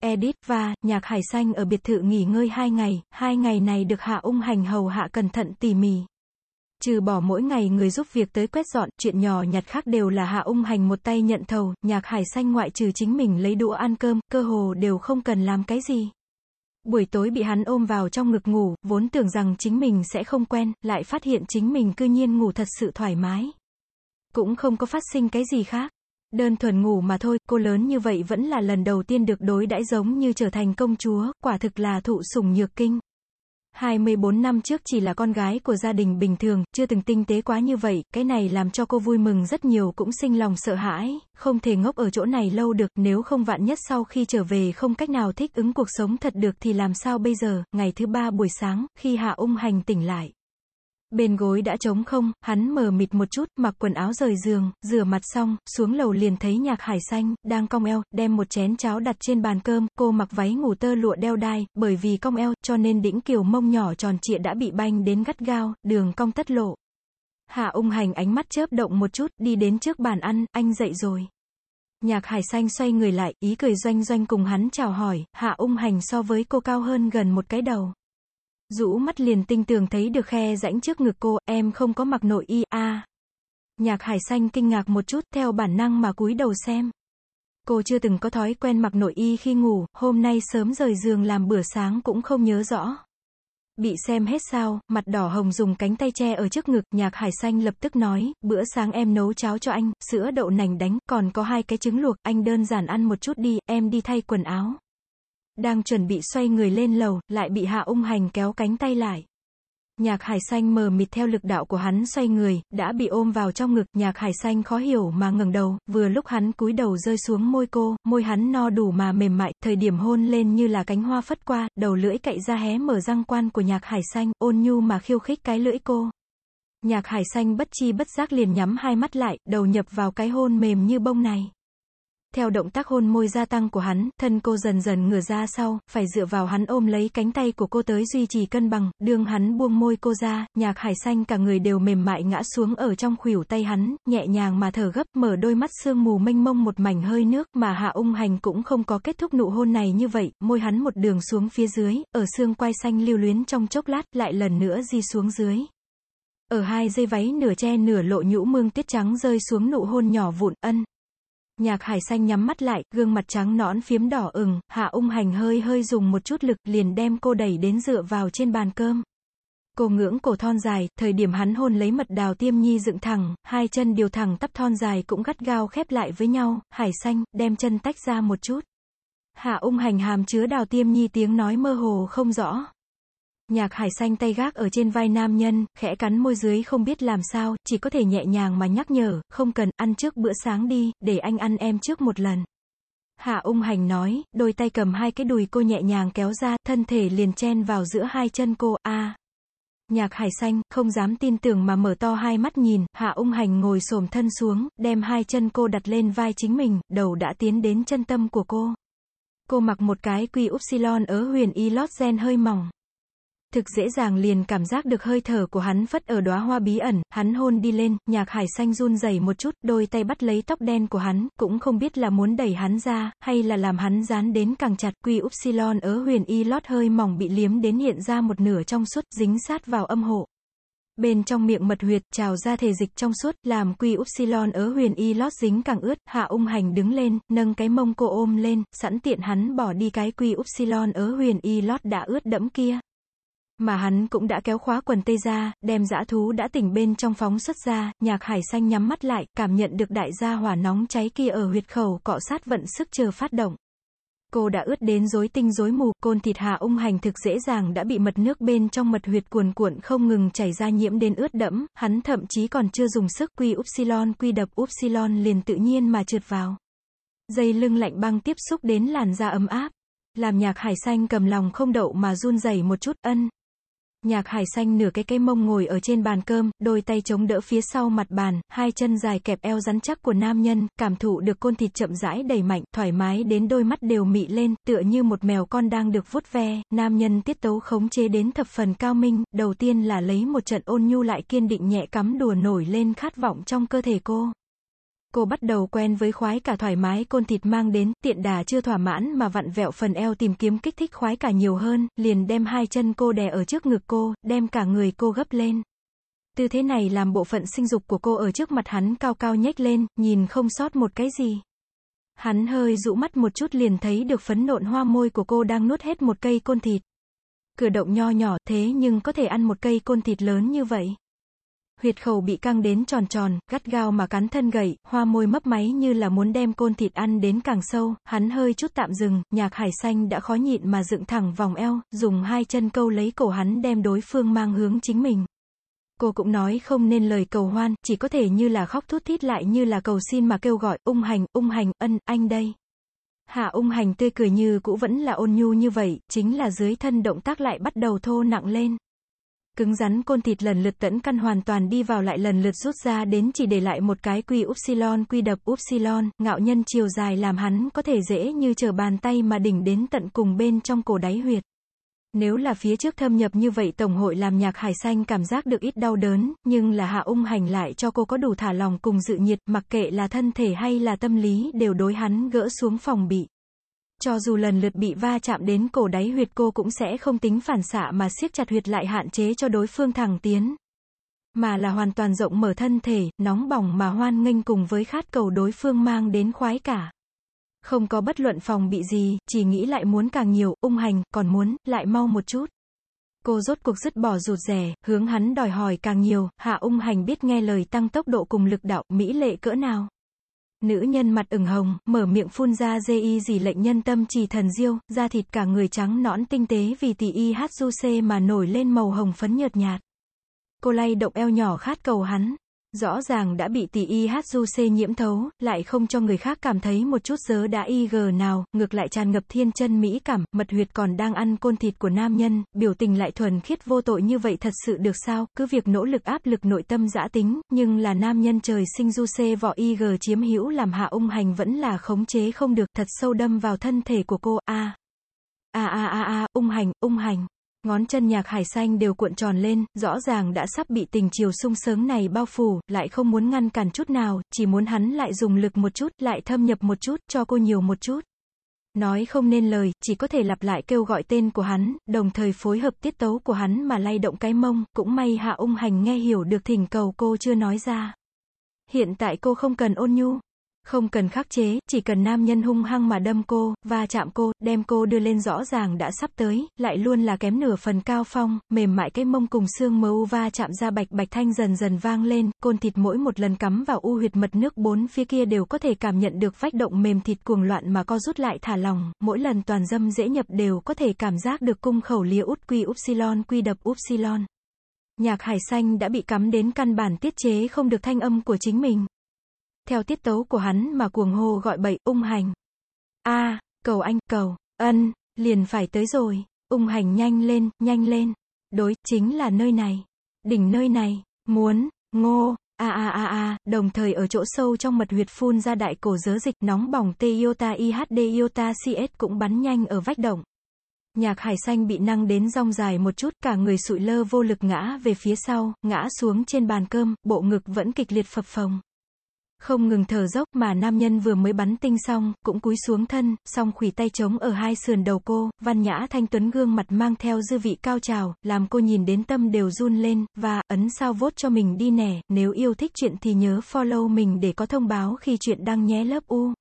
edith và Nhạc Hải Xanh ở biệt thự nghỉ ngơi hai ngày, hai ngày này được Hạ Ung Hành hầu hạ cẩn thận tỉ mỉ. Trừ bỏ mỗi ngày người giúp việc tới quét dọn, chuyện nhỏ nhặt khác đều là Hạ Ung Hành một tay nhận thầu, Nhạc Hải Xanh ngoại trừ chính mình lấy đũa ăn cơm, cơ hồ đều không cần làm cái gì. Buổi tối bị hắn ôm vào trong ngực ngủ, vốn tưởng rằng chính mình sẽ không quen, lại phát hiện chính mình cư nhiên ngủ thật sự thoải mái. Cũng không có phát sinh cái gì khác. Đơn thuần ngủ mà thôi, cô lớn như vậy vẫn là lần đầu tiên được đối đãi giống như trở thành công chúa, quả thực là thụ sủng nhược kinh. 24 năm trước chỉ là con gái của gia đình bình thường, chưa từng tinh tế quá như vậy, cái này làm cho cô vui mừng rất nhiều cũng sinh lòng sợ hãi, không thể ngốc ở chỗ này lâu được, nếu không vạn nhất sau khi trở về không cách nào thích ứng cuộc sống thật được thì làm sao bây giờ, ngày thứ ba buổi sáng, khi Hạ ung hành tỉnh lại. Bên gối đã trống không, hắn mờ mịt một chút, mặc quần áo rời giường, rửa mặt xong, xuống lầu liền thấy nhạc hải xanh, đang cong eo, đem một chén cháo đặt trên bàn cơm, cô mặc váy ngủ tơ lụa đeo đai, bởi vì cong eo, cho nên đĩnh kiều mông nhỏ tròn trịa đã bị banh đến gắt gao, đường cong tất lộ. Hạ ung hành ánh mắt chớp động một chút, đi đến trước bàn ăn, anh dậy rồi. Nhạc hải xanh xoay người lại, ý cười doanh doanh cùng hắn chào hỏi, hạ ung hành so với cô cao hơn gần một cái đầu. Rũ mắt liền tinh tường thấy được khe rãnh trước ngực cô, em không có mặc nội y, a Nhạc hải xanh kinh ngạc một chút, theo bản năng mà cúi đầu xem. Cô chưa từng có thói quen mặc nội y khi ngủ, hôm nay sớm rời giường làm bữa sáng cũng không nhớ rõ. Bị xem hết sao, mặt đỏ hồng dùng cánh tay che ở trước ngực, nhạc hải xanh lập tức nói, bữa sáng em nấu cháo cho anh, sữa đậu nành đánh, còn có hai cái trứng luộc, anh đơn giản ăn một chút đi, em đi thay quần áo. Đang chuẩn bị xoay người lên lầu, lại bị Hạ ung hành kéo cánh tay lại. Nhạc hải xanh mờ mịt theo lực đạo của hắn xoay người, đã bị ôm vào trong ngực, nhạc hải xanh khó hiểu mà ngẩng đầu, vừa lúc hắn cúi đầu rơi xuống môi cô, môi hắn no đủ mà mềm mại, thời điểm hôn lên như là cánh hoa phất qua, đầu lưỡi cậy ra hé mở răng quan của nhạc hải xanh, ôn nhu mà khiêu khích cái lưỡi cô. Nhạc hải xanh bất chi bất giác liền nhắm hai mắt lại, đầu nhập vào cái hôn mềm như bông này. Theo động tác hôn môi gia tăng của hắn, thân cô dần dần ngửa ra sau, phải dựa vào hắn ôm lấy cánh tay của cô tới duy trì cân bằng, đương hắn buông môi cô ra, nhạc hải xanh cả người đều mềm mại ngã xuống ở trong khuỷu tay hắn, nhẹ nhàng mà thở gấp, mở đôi mắt sương mù mênh mông một mảnh hơi nước, mà hạ ung hành cũng không có kết thúc nụ hôn này như vậy, môi hắn một đường xuống phía dưới, ở xương quai xanh lưu luyến trong chốc lát, lại lần nữa di xuống dưới. Ở hai dây váy nửa che nửa lộ nhũ mương tiết trắng rơi xuống nụ hôn nhỏ vụn, ân, Nhạc hải xanh nhắm mắt lại, gương mặt trắng nõn phiếm đỏ ửng, hạ ung hành hơi hơi dùng một chút lực, liền đem cô đẩy đến dựa vào trên bàn cơm. Cô ngưỡng cổ thon dài, thời điểm hắn hôn lấy mật đào tiêm nhi dựng thẳng, hai chân điều thẳng tắp thon dài cũng gắt gao khép lại với nhau, hải xanh, đem chân tách ra một chút. Hạ ung hành hàm chứa đào tiêm nhi tiếng nói mơ hồ không rõ. Nhạc hải xanh tay gác ở trên vai nam nhân, khẽ cắn môi dưới không biết làm sao, chỉ có thể nhẹ nhàng mà nhắc nhở, không cần, ăn trước bữa sáng đi, để anh ăn em trước một lần. Hạ ung hành nói, đôi tay cầm hai cái đùi cô nhẹ nhàng kéo ra, thân thể liền chen vào giữa hai chân cô, a Nhạc hải xanh, không dám tin tưởng mà mở to hai mắt nhìn, hạ ung hành ngồi xổm thân xuống, đem hai chân cô đặt lên vai chính mình, đầu đã tiến đến chân tâm của cô. Cô mặc một cái quy upsilon ở huyền y lót gen hơi mỏng thực dễ dàng liền cảm giác được hơi thở của hắn phất ở đóa hoa bí ẩn, hắn hôn đi lên, nhạc hải xanh run rẩy một chút, đôi tay bắt lấy tóc đen của hắn, cũng không biết là muốn đẩy hắn ra, hay là làm hắn dán đến càng chặt, quy upsilon ở huyền y lót hơi mỏng bị liếm đến hiện ra một nửa trong suốt, dính sát vào âm hộ. Bên trong miệng mật huyệt, trào ra thể dịch trong suốt, làm quy upsilon ở huyền y lót dính càng ướt, hạ ung hành đứng lên, nâng cái mông cô ôm lên, sẵn tiện hắn bỏ đi cái quy upsilon ở huyền y lót đã ướt đẫm kia. Mà hắn cũng đã kéo khóa quần tây ra, đem dã thú đã tỉnh bên trong phóng xuất ra, nhạc hải xanh nhắm mắt lại, cảm nhận được đại gia hỏa nóng cháy kia ở huyệt khẩu cọ sát vận sức chờ phát động. Cô đã ướt đến rối tinh rối mù, côn thịt hạ ung hành thực dễ dàng đã bị mật nước bên trong mật huyệt cuồn cuộn không ngừng chảy ra nhiễm đến ướt đẫm, hắn thậm chí còn chưa dùng sức quy upsilon quy đập upsilon liền tự nhiên mà trượt vào. Dây lưng lạnh băng tiếp xúc đến làn da ấm áp. Làm nhạc hải xanh cầm lòng không đậu mà run rẩy một chút ân. Nhạc hải xanh nửa cái cây mông ngồi ở trên bàn cơm, đôi tay chống đỡ phía sau mặt bàn, hai chân dài kẹp eo rắn chắc của nam nhân, cảm thụ được côn thịt chậm rãi đầy mạnh, thoải mái đến đôi mắt đều mị lên, tựa như một mèo con đang được vuốt ve, nam nhân tiết tấu khống chế đến thập phần cao minh, đầu tiên là lấy một trận ôn nhu lại kiên định nhẹ cắm đùa nổi lên khát vọng trong cơ thể cô. Cô bắt đầu quen với khoái cả thoải mái côn thịt mang đến, tiện đà chưa thỏa mãn mà vặn vẹo phần eo tìm kiếm kích thích khoái cả nhiều hơn, liền đem hai chân cô đè ở trước ngực cô, đem cả người cô gấp lên. Tư thế này làm bộ phận sinh dục của cô ở trước mặt hắn cao cao nhếch lên, nhìn không sót một cái gì. Hắn hơi dụ mắt một chút liền thấy được phấn nộn hoa môi của cô đang nuốt hết một cây côn thịt. cửa động nho nhỏ thế nhưng có thể ăn một cây côn thịt lớn như vậy. Huyệt khẩu bị căng đến tròn tròn, gắt gao mà cắn thân gậy, hoa môi mấp máy như là muốn đem côn thịt ăn đến càng sâu, hắn hơi chút tạm dừng, nhạc hải xanh đã khó nhịn mà dựng thẳng vòng eo, dùng hai chân câu lấy cổ hắn đem đối phương mang hướng chính mình. Cô cũng nói không nên lời cầu hoan, chỉ có thể như là khóc thút thít lại như là cầu xin mà kêu gọi, ung hành, ung hành, ân, anh đây. Hạ ung hành tươi cười như cũ vẫn là ôn nhu như vậy, chính là dưới thân động tác lại bắt đầu thô nặng lên. Cứng rắn côn thịt lần lượt tẫn căn hoàn toàn đi vào lại lần lượt rút ra đến chỉ để lại một cái quy upsilon quy đập upsilon, ngạo nhân chiều dài làm hắn có thể dễ như trở bàn tay mà đỉnh đến tận cùng bên trong cổ đáy huyệt. Nếu là phía trước thâm nhập như vậy Tổng hội làm nhạc hải xanh cảm giác được ít đau đớn, nhưng là hạ ung hành lại cho cô có đủ thả lòng cùng dự nhiệt, mặc kệ là thân thể hay là tâm lý đều đối hắn gỡ xuống phòng bị. Cho dù lần lượt bị va chạm đến cổ đáy huyệt cô cũng sẽ không tính phản xạ mà siết chặt huyệt lại hạn chế cho đối phương thẳng tiến. Mà là hoàn toàn rộng mở thân thể, nóng bỏng mà hoan nghênh cùng với khát cầu đối phương mang đến khoái cả. Không có bất luận phòng bị gì, chỉ nghĩ lại muốn càng nhiều, ung hành, còn muốn, lại mau một chút. Cô rốt cuộc dứt bỏ rụt rẻ, hướng hắn đòi hỏi càng nhiều, hạ ung hành biết nghe lời tăng tốc độ cùng lực đạo, mỹ lệ cỡ nào. Nữ nhân mặt ửng hồng, mở miệng phun ra dê y gì lệnh nhân tâm trì thần diêu, da thịt cả người trắng nõn tinh tế vì tỷ y hát du xê mà nổi lên màu hồng phấn nhợt nhạt. Cô lay động eo nhỏ khát cầu hắn, Rõ ràng đã bị tỷ y hát du nhiễm thấu, lại không cho người khác cảm thấy một chút dớ đã y gờ nào, ngược lại tràn ngập thiên chân mỹ cảm, mật huyệt còn đang ăn côn thịt của nam nhân, biểu tình lại thuần khiết vô tội như vậy thật sự được sao, cứ việc nỗ lực áp lực nội tâm dã tính, nhưng là nam nhân trời sinh du c vỏ y gờ chiếm hữu làm hạ ung hành vẫn là khống chế không được, thật sâu đâm vào thân thể của cô, a. A a a a, ung hành, ung hành. Ngón chân nhạc hải xanh đều cuộn tròn lên, rõ ràng đã sắp bị tình chiều sung sướng này bao phủ, lại không muốn ngăn cản chút nào, chỉ muốn hắn lại dùng lực một chút, lại thâm nhập một chút, cho cô nhiều một chút. Nói không nên lời, chỉ có thể lặp lại kêu gọi tên của hắn, đồng thời phối hợp tiết tấu của hắn mà lay động cái mông, cũng may hạ ung hành nghe hiểu được thỉnh cầu cô chưa nói ra. Hiện tại cô không cần ôn nhu, không cần khắc chế, chỉ cần nam nhân hung hăng mà đâm cô, và chạm cô, đem cô đưa lên rõ ràng đã sắp tới, lại luôn là kém nửa phần cao phong, mềm mại cái mông cùng xương mơ u va chạm ra bạch bạch thanh dần dần vang lên, côn thịt mỗi một lần cắm vào u huyệt mật nước bốn phía kia đều có thể cảm nhận được vách động mềm thịt cuồng loạn mà co rút lại thả lòng, mỗi lần toàn dâm dễ nhập đều có thể cảm giác được cung khẩu lìa út quy upsilon quy đập upsilon. Nhạc hải xanh đã bị cắm đến căn bản tiết chế không được thanh âm của chính mình theo tiết tấu của hắn mà cuồng hô gọi bậy, ung hành. a cầu anh, cầu, ân, liền phải tới rồi, ung hành nhanh lên, nhanh lên. Đối, chính là nơi này. Đỉnh nơi này, muốn, ngô, a a a a, đồng thời ở chỗ sâu trong mật huyệt phun ra đại cổ dớ dịch nóng bỏng T iota IHD iota CS cũng bắn nhanh ở vách động. Nhạc hải xanh bị năng đến rong dài một chút, cả người sụi lơ vô lực ngã về phía sau, ngã xuống trên bàn cơm, bộ ngực vẫn kịch liệt phập phồng. Không ngừng thở dốc mà nam nhân vừa mới bắn tinh xong, cũng cúi xuống thân, song khủy tay trống ở hai sườn đầu cô, văn nhã thanh tuấn gương mặt mang theo dư vị cao trào, làm cô nhìn đến tâm đều run lên, và, ấn sao vốt cho mình đi nè, nếu yêu thích chuyện thì nhớ follow mình để có thông báo khi chuyện đăng nhé lớp U.